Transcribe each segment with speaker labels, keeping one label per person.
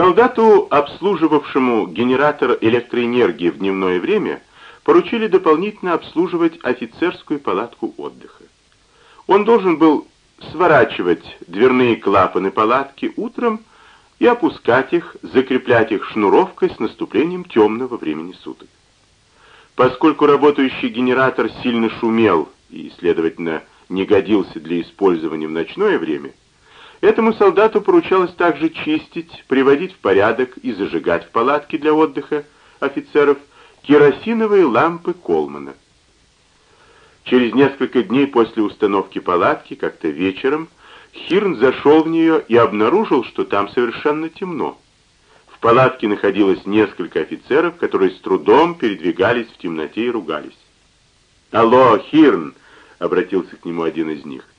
Speaker 1: Солдату, обслуживавшему генератор электроэнергии в дневное время, поручили дополнительно обслуживать офицерскую палатку отдыха. Он должен был сворачивать дверные клапаны палатки утром и опускать их, закреплять их шнуровкой с наступлением темного времени суток. Поскольку работающий генератор сильно шумел и, следовательно, не годился для использования в ночное время, этому солдату поручалось также чистить, приводить в порядок и зажигать в палатке для отдыха офицеров керосиновые лампы Колмана. Через несколько дней после установки палатки, как-то вечером, Хирн зашел в нее и обнаружил, что там совершенно темно. В палатке находилось несколько офицеров, которые с трудом передвигались в темноте и ругались. «Алло, Хирн!» — обратился к нему один из них.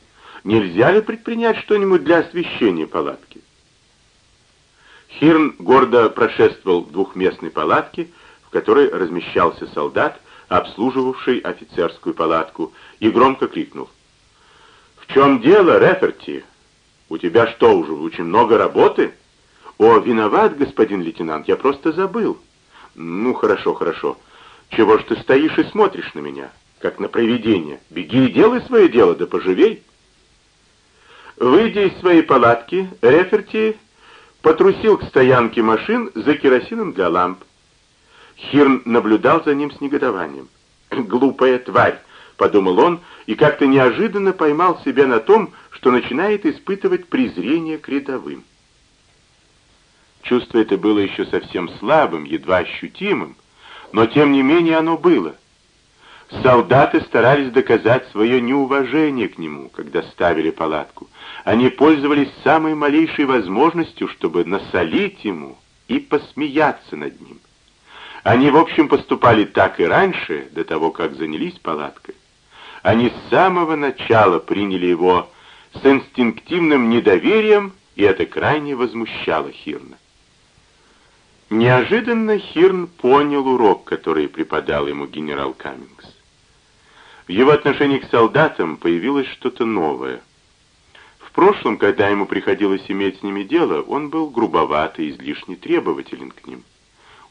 Speaker 1: «Нельзя ли предпринять что-нибудь для освещения палатки?» Хирн гордо прошествовал в двухместной палатке, в которой размещался солдат, обслуживавший офицерскую палатку, и громко крикнул. «В чем дело, Реферти? У тебя что, уже очень много работы?» «О, виноват, господин лейтенант, я просто забыл». «Ну, хорошо, хорошо. Чего ж ты стоишь и смотришь на меня, как на провидение? Беги и делай свое дело, да поживей». Выйдя из своей палатки, Реферти потрусил к стоянке машин за керосином для ламп. Хирн наблюдал за ним с негодованием. «Глупая тварь!» — подумал он, и как-то неожиданно поймал себя на том, что начинает испытывать презрение к рядовым. Чувство это было еще совсем слабым, едва ощутимым, но тем не менее оно было. Солдаты старались доказать свое неуважение к нему, когда ставили палатку. Они пользовались самой малейшей возможностью, чтобы насолить ему и посмеяться над ним. Они, в общем, поступали так и раньше, до того, как занялись палаткой. Они с самого начала приняли его с инстинктивным недоверием, и это крайне возмущало Хирна. Неожиданно Хирн понял урок, который преподал ему генерал Каммингс. В его отношении к солдатам появилось что-то новое. В прошлом, когда ему приходилось иметь с ними дело, он был грубоват и излишне требователен к ним.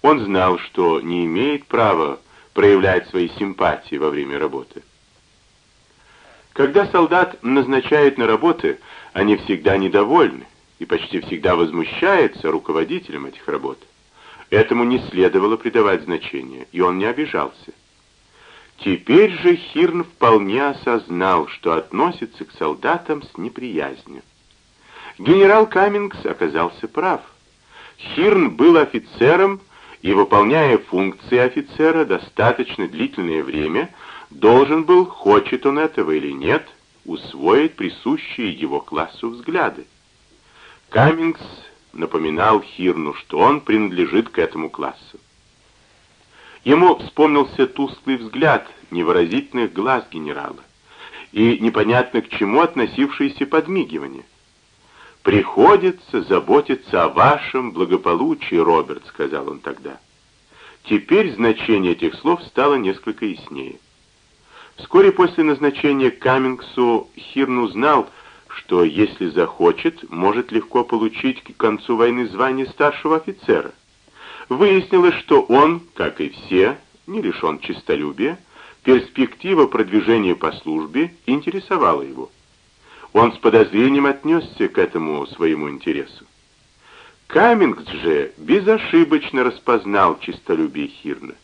Speaker 1: Он знал, что не имеет права проявлять свои симпатии во время работы. Когда солдат назначают на работы, они всегда недовольны и почти всегда возмущаются руководителем этих работ. Этому не следовало придавать значения, и он не обижался. Теперь же Хирн вполне осознал, что относится к солдатам с неприязнью. Генерал Каммингс оказался прав. Хирн был офицером, и, выполняя функции офицера достаточно длительное время, должен был, хочет он этого или нет, усвоить присущие его классу взгляды. Каммингс напоминал Хирну, что он принадлежит к этому классу. Ему вспомнился тусклый взгляд невыразительных глаз генерала и непонятно к чему относившиеся подмигивания. «Приходится заботиться о вашем благополучии, Роберт», — сказал он тогда. Теперь значение этих слов стало несколько яснее. Вскоре после назначения Каммингсу Хирн узнал, что, если захочет, может легко получить к концу войны звание старшего офицера. Выяснилось, что он, как и все, не лишен честолюбия, перспектива продвижения по службе интересовала его. Он с подозрением отнесся к этому своему интересу. Каммингс же безошибочно распознал честолюбие Хирна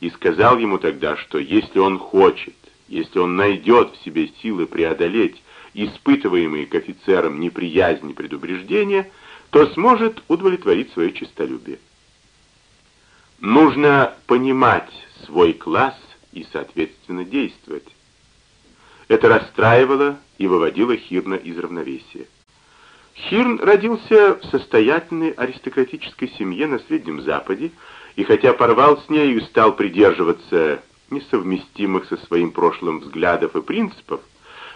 Speaker 1: и сказал ему тогда, что если он хочет, если он найдет в себе силы преодолеть испытываемые к офицерам неприязнь и предубеждения, то сможет удовлетворить свое честолюбие. Нужно понимать свой класс и, соответственно, действовать. Это расстраивало и выводило Хирна из равновесия. Хирн родился в состоятельной аристократической семье на Среднем Западе, и хотя порвал с ней и стал придерживаться несовместимых со своим прошлым взглядов и принципов,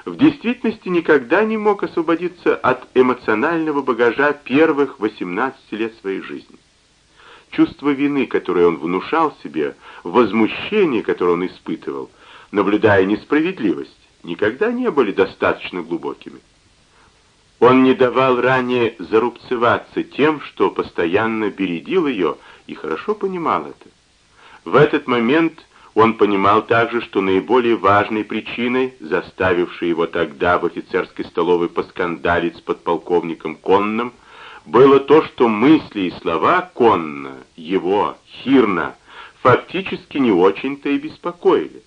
Speaker 1: в действительности никогда не мог освободиться от эмоционального багажа первых 18 лет своей жизни. Чувство вины, которое он внушал себе, возмущение, которое он испытывал, наблюдая несправедливость, никогда не были достаточно глубокими. Он не давал ранее зарубцеваться тем, что постоянно бередил ее, и хорошо понимал это. В этот момент он понимал также, что наиболее важной причиной, заставившей его тогда в офицерской столовой поскандалить с подполковником Конным, было то, что мысли и слова Конна, его, Хирна, фактически не очень-то и беспокоили.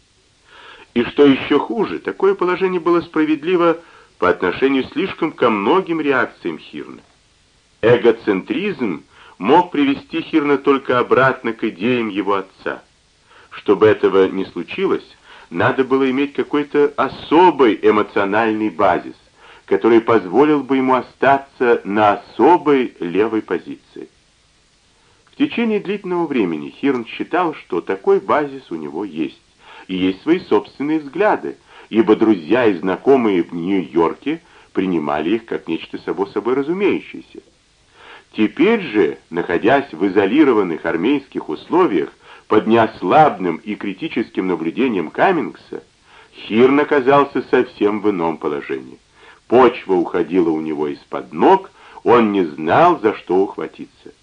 Speaker 1: И что еще хуже, такое положение было справедливо по отношению слишком ко многим реакциям Хирна. Эгоцентризм мог привести Хирна только обратно к идеям его отца. Чтобы этого не случилось, надо было иметь какой-то особый эмоциональный базис, который позволил бы ему остаться на особой левой позиции. В течение длительного времени Хирн считал, что такой базис у него есть, и есть свои собственные взгляды, ибо друзья и знакомые в Нью-Йорке принимали их как нечто само собой разумеющееся. Теперь же, находясь в изолированных армейских условиях, под неослабным и критическим наблюдением Каммингса, Хирн оказался совсем в ином положении. Почва уходила у него из-под ног, он не знал, за что ухватиться.